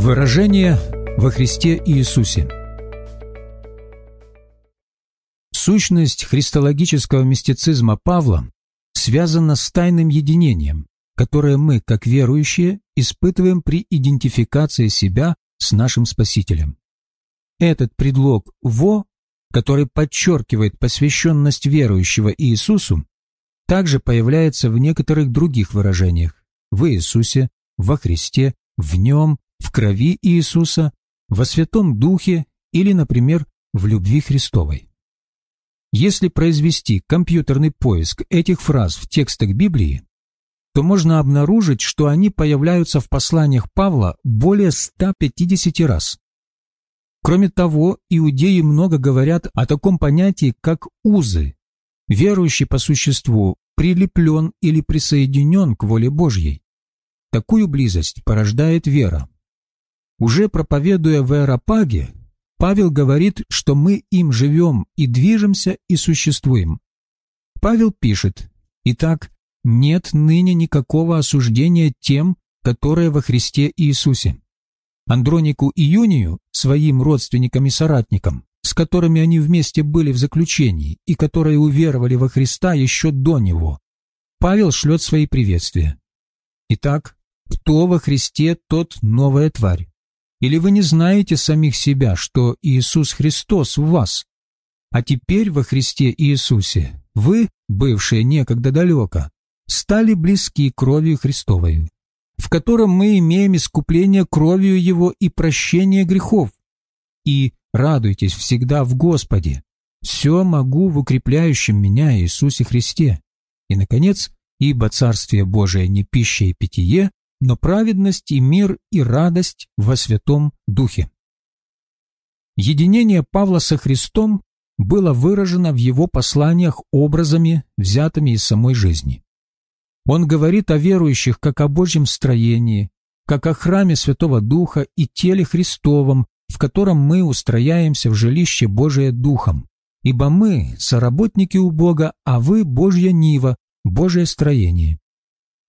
Выражение во Христе Иисусе Сущность христологического мистицизма Павла связана с тайным единением, которое мы, как верующие, испытываем при идентификации себя с нашим Спасителем. Этот предлог «во», который подчеркивает посвященность верующего Иисусу, также появляется в некоторых других выражениях «в Иисусе», «во Христе», «в Нем», «в крови Иисуса», «во Святом Духе» или, например, «в любви Христовой». Если произвести компьютерный поиск этих фраз в текстах Библии, то можно обнаружить, что они появляются в посланиях Павла более 150 раз. Кроме того, иудеи много говорят о таком понятии, как узы. Верующий по существу прилеплен или присоединен к воле Божьей. Такую близость порождает вера. Уже проповедуя в Аэропаге, Павел говорит, что мы им живем и движемся и существуем. Павел пишет, «Итак, нет ныне никакого осуждения тем, которые во Христе Иисусе. Андронику и Юнию, своим родственникам и соратникам, с которыми они вместе были в заключении и которые уверовали во Христа еще до него, Павел шлет свои приветствия. Итак, кто во Христе, тот новая тварь. Или вы не знаете самих себя, что Иисус Христос в вас? А теперь во Христе Иисусе вы, бывшие некогда далеко, стали близки кровью Христовой, в котором мы имеем искупление кровью Его и прощение грехов. И радуйтесь всегда в Господе. Все могу в укрепляющем меня Иисусе Христе. И, наконец, ибо Царствие Божие не пища и питье, но праведность и мир и радость во Святом Духе. Единение Павла со Христом было выражено в его посланиях образами, взятыми из самой жизни. Он говорит о верующих как о Божьем строении, как о храме Святого Духа и теле Христовом, в котором мы устрояемся в жилище Божие Духом. Ибо мы – соработники у Бога, а вы – Божья Нива, Божие строение.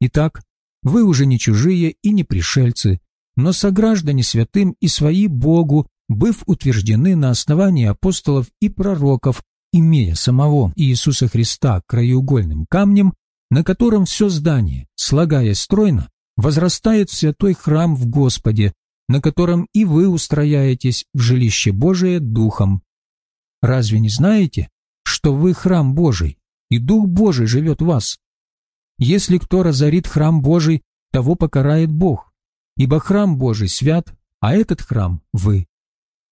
Итак, вы уже не чужие и не пришельцы, но сограждане святым и свои Богу, быв утверждены на основании апостолов и пророков, имея самого Иисуса Христа краеугольным камнем, на котором все здание, слагаясь стройно, возрастает в святой храм в Господе, на котором и вы устрояетесь в жилище Божие Духом. Разве не знаете, что вы храм Божий, и Дух Божий живет в вас? Если кто разорит храм Божий, того покарает Бог, ибо храм Божий свят, а этот храм – вы.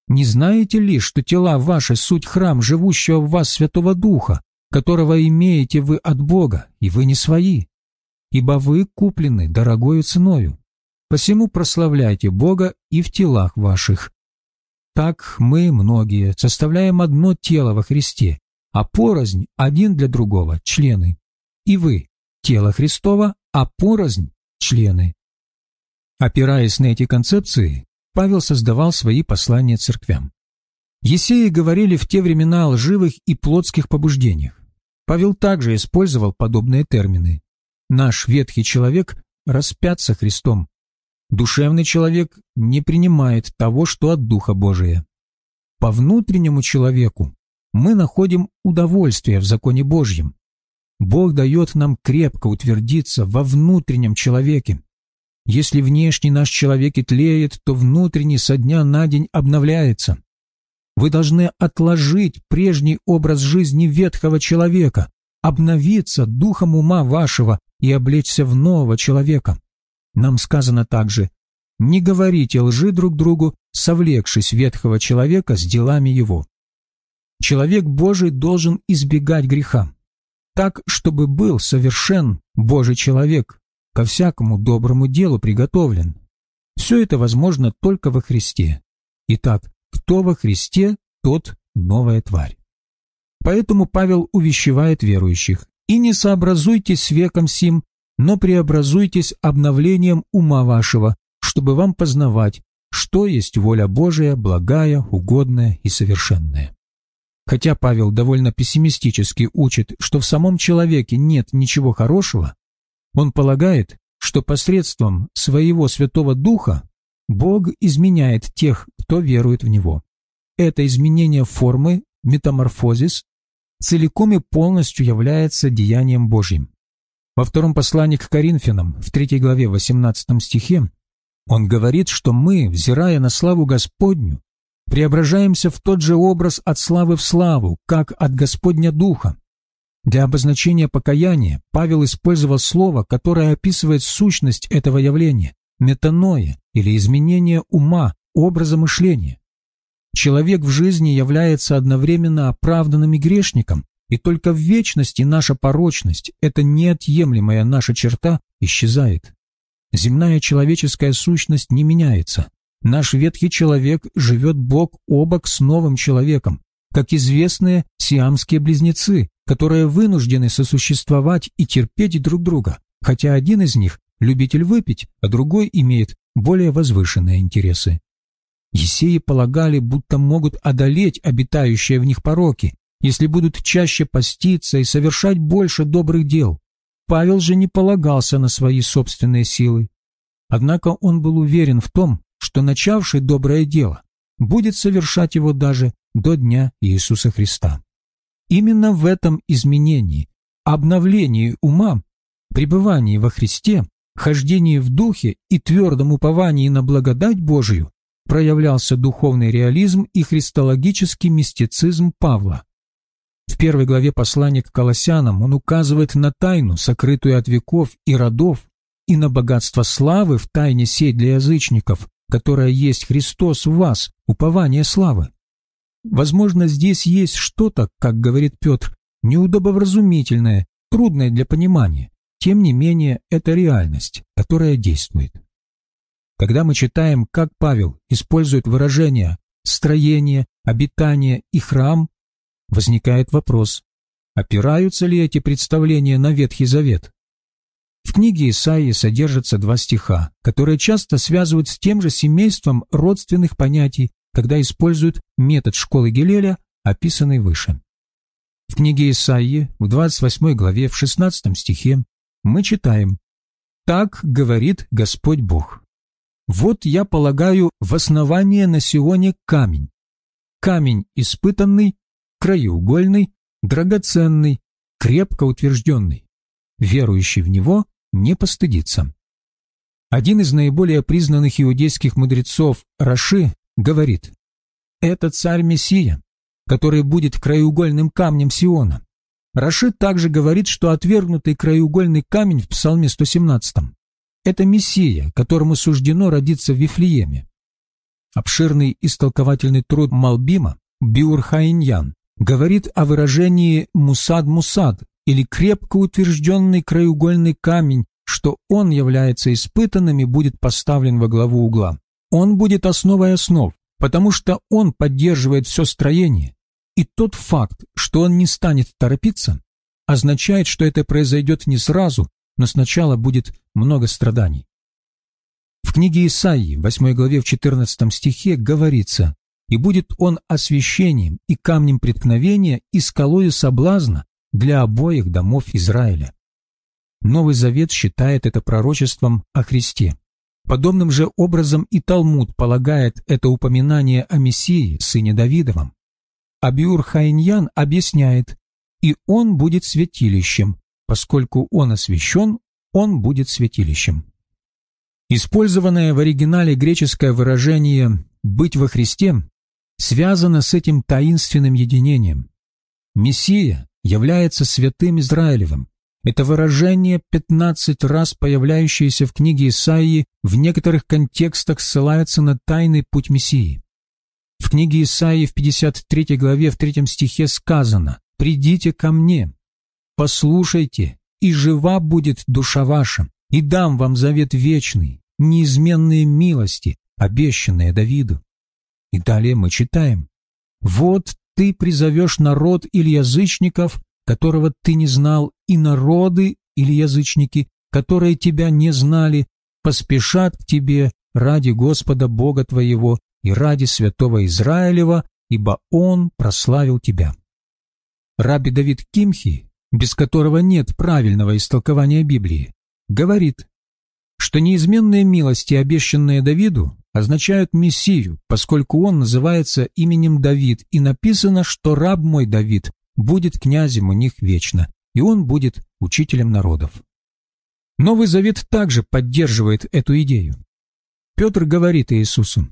Не знаете ли, что тела ваши – суть храм, живущего в вас Святого Духа, которого имеете вы от Бога, и вы не свои, ибо вы куплены дорогою ценою. Посему прославляйте Бога и в телах ваших. Так мы, многие, составляем одно тело во Христе, а порознь один для другого – члены. И вы – тело Христова, а порознь – члены. Опираясь на эти концепции, Павел создавал свои послания церквям. Есеи говорили в те времена о лживых и плотских побуждениях. Павел также использовал подобные термины. Наш ветхий человек распят со Христом. Душевный человек не принимает того, что от Духа Божия. По внутреннему человеку мы находим удовольствие в законе Божьем. Бог дает нам крепко утвердиться во внутреннем человеке. Если внешний наш человек и тлеет, то внутренний со дня на день обновляется. Вы должны отложить прежний образ жизни ветхого человека, обновиться духом ума вашего и облечься в нового человека. Нам сказано также, не говорите лжи друг другу, совлекшись ветхого человека с делами его. Человек Божий должен избегать греха, так, чтобы был совершен Божий человек, ко всякому доброму делу приготовлен. Все это возможно только во Христе. Итак, кто во Христе, тот новая тварь. Поэтому Павел увещевает верующих, «И не сообразуйтесь с веком сим, но преобразуйтесь обновлением ума вашего, чтобы вам познавать, что есть воля Божия, благая, угодная и совершенная». Хотя Павел довольно пессимистически учит, что в самом человеке нет ничего хорошего, он полагает, что посредством своего Святого Духа Бог изменяет тех, кто верует в Него. Это изменение формы, метаморфозис, целиком и полностью является деянием Божьим. Во втором послании к Коринфянам, в третьей главе 18 стихе, он говорит, что мы, взирая на славу Господню, преображаемся в тот же образ от славы в славу, как от Господня Духа. Для обозначения покаяния Павел использовал слово, которое описывает сущность этого явления – метаноя или изменение ума, образа мышления. Человек в жизни является одновременно оправданным и грешником, и только в вечности наша порочность, эта неотъемлемая наша черта, исчезает. Земная человеческая сущность не меняется. Наш ветхий человек живет бок о бок с новым человеком, как известные сиамские близнецы, которые вынуждены сосуществовать и терпеть друг друга, хотя один из них – любитель выпить, а другой имеет более возвышенные интересы. Есеи полагали, будто могут одолеть обитающие в них пороки, если будут чаще поститься и совершать больше добрых дел. Павел же не полагался на свои собственные силы. Однако он был уверен в том, что начавший доброе дело будет совершать его даже до дня Иисуса Христа. Именно в этом изменении, обновлении ума, пребывании во Христе, хождении в Духе и твердом уповании на благодать Божию проявлялся духовный реализм и христологический мистицизм Павла. В первой главе послания к Колоссянам он указывает на тайну, сокрытую от веков и родов, и на богатство славы в тайне сей для язычников, которая есть Христос в вас, упование славы. Возможно, здесь есть что-то, как говорит Петр, неудобовразумительное, трудное для понимания. Тем не менее, это реальность, которая действует. Когда мы читаем, как Павел использует выражения «строение», «обитание» и «храм», возникает вопрос, опираются ли эти представления на Ветхий Завет? В книге Исаии содержатся два стиха, которые часто связывают с тем же семейством родственных понятий, когда используют метод школы Гелеля, описанный выше. В книге Исаии, в 28 главе, в 16 стихе, мы читаем «Так говорит Господь Бог». Вот я полагаю в основание на Сионе камень. Камень испытанный, краеугольный, драгоценный, крепко утвержденный. Верующий в него не постыдится. Один из наиболее признанных иудейских мудрецов, Раши, говорит, «Это царь-мессия, который будет краеугольным камнем Сиона». Раши также говорит, что отвергнутый краеугольный камень в Псалме 117 это Мессия, которому суждено родиться в Вифлееме. Обширный истолковательный труд Малбима Биурхаиньян говорит о выражении «мусад-мусад» или крепко утвержденный краеугольный камень, что он является испытанным и будет поставлен во главу угла. Он будет основой основ, потому что он поддерживает все строение. И тот факт, что он не станет торопиться, означает, что это произойдет не сразу, но сначала будет много страданий. В книге Исаии, 8 главе в 14 стихе, говорится «И будет он освящением и камнем преткновения и скалою соблазна для обоих домов Израиля». Новый Завет считает это пророчеством о Христе. Подобным же образом и Талмуд полагает это упоминание о Мессии, сыне Давидовом. Абиур Хайньян объясняет, «И он будет святилищем, Поскольку он освящен, он будет святилищем. Использованное в оригинале греческое выражение «быть во Христе» связано с этим таинственным единением. Мессия является святым Израилевым. Это выражение, 15 раз появляющееся в книге Исаии, в некоторых контекстах ссылается на тайный путь Мессии. В книге Исаии в 53 главе в 3 стихе сказано «Придите ко мне, Послушайте, и жива будет душа ваша, и дам вам завет вечный, неизменные милости, обещанные Давиду. И далее мы читаем. Вот ты призовешь народ или язычников, которого ты не знал, и народы или язычники, которые тебя не знали, поспешат к тебе ради Господа Бога твоего и ради святого Израилева, ибо Он прославил тебя. Раби Давид Кимхи без которого нет правильного истолкования Библии, говорит, что неизменные милости, обещанные Давиду, означают Мессию, поскольку он называется именем Давид, и написано, что раб мой Давид будет князем у них вечно, и он будет учителем народов. Новый Завет также поддерживает эту идею. Петр говорит Иисусу,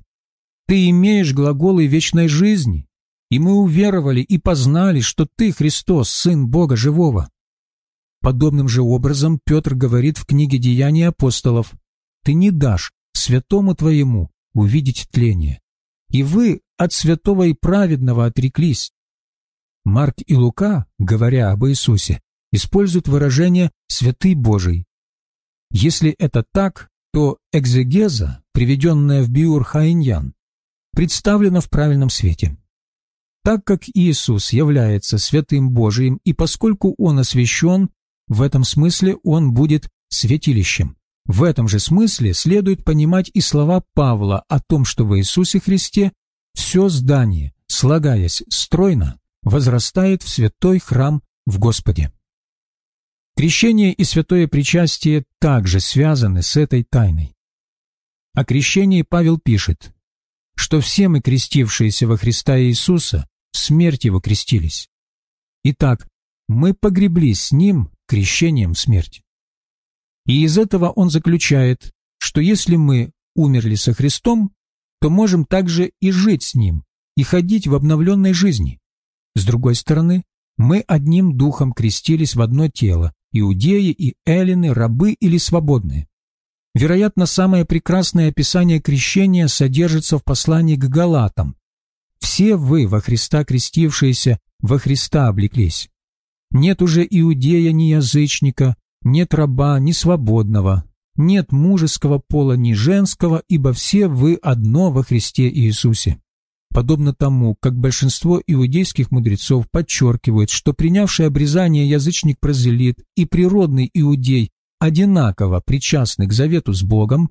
«Ты имеешь глаголы вечной жизни, и мы уверовали и познали, что Ты, Христос, Сын Бога Живого». Подобным же образом Петр говорит в книге «Деяния апостолов», «Ты не дашь святому Твоему увидеть тление, и вы от святого и праведного отреклись». Марк и Лука, говоря об Иисусе, используют выражение «святый Божий». Если это так, то экзегеза, приведенная в Биур Хаиньян, представлена в правильном свете. Так как Иисус является святым Божиим, и поскольку Он освящен, в этом смысле Он будет святилищем. В этом же смысле следует понимать и слова Павла о том, что в Иисусе Христе все здание, слагаясь стройно, возрастает в святой храм в Господе. Крещение и святое причастие также связаны с этой тайной. О крещении Павел пишет, что все мы, крестившиеся во Христа Иисуса, в смерть Его крестились. Итак, мы погреблись с Ним крещением в смерть. И из этого он заключает, что если мы умерли со Христом, то можем также и жить с Ним, и ходить в обновленной жизни. С другой стороны, мы одним духом крестились в одно тело, иудеи и эллины, рабы или свободные. Вероятно, самое прекрасное описание крещения содержится в послании к Галатам. «Все вы, во Христа крестившиеся, во Христа облеклись. Нет уже иудея ни язычника, нет раба ни свободного, нет мужеского пола ни женского, ибо все вы одно во Христе Иисусе» подобно тому, как большинство иудейских мудрецов подчеркивают, что принявший обрезание язычник-прозелит и природный иудей одинаково причастны к завету с Богом,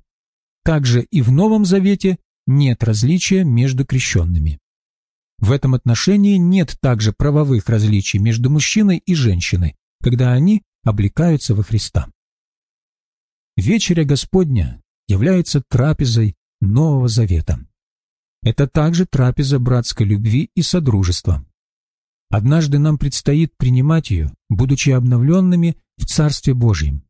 также и в Новом Завете нет различия между крещенными. В этом отношении нет также правовых различий между мужчиной и женщиной, когда они облекаются во Христа. Вечеря Господня является трапезой Нового Завета. Это также трапеза братской любви и содружества. Однажды нам предстоит принимать ее, будучи обновленными в Царстве Божьем.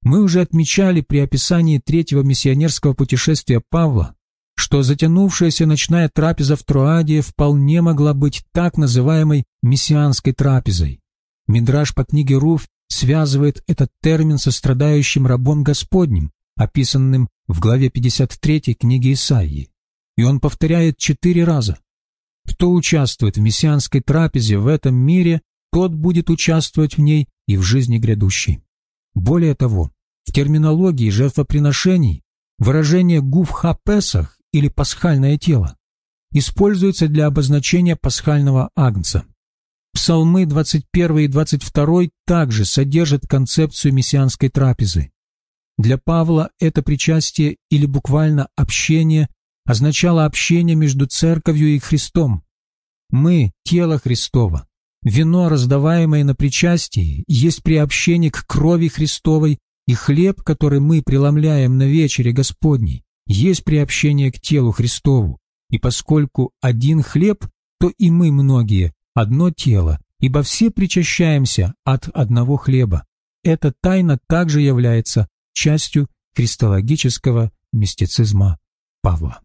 Мы уже отмечали при описании третьего миссионерского путешествия Павла, что затянувшаяся ночная трапеза в Троаде вполне могла быть так называемой мессианской трапезой. Мидраж по книге Руф связывает этот термин со страдающим рабом Господним, описанным в главе 53 книги Исаии и он повторяет четыре раза. Кто участвует в мессианской трапезе в этом мире, тот будет участвовать в ней и в жизни грядущей. Более того, в терминологии жертвоприношений выражение «гуфха Песах» или «пасхальное тело» используется для обозначения пасхального агнца. Псалмы 21 и 22 также содержат концепцию мессианской трапезы. Для Павла это причастие или буквально общение означало общение между церковью и Христом. Мы – тело Христово. Вино, раздаваемое на причастии, есть приобщение к крови Христовой, и хлеб, который мы преломляем на вечере Господней, есть приобщение к телу Христову. И поскольку один хлеб, то и мы многие, одно тело, ибо все причащаемся от одного хлеба. Эта тайна также является частью христологического мистицизма Павла.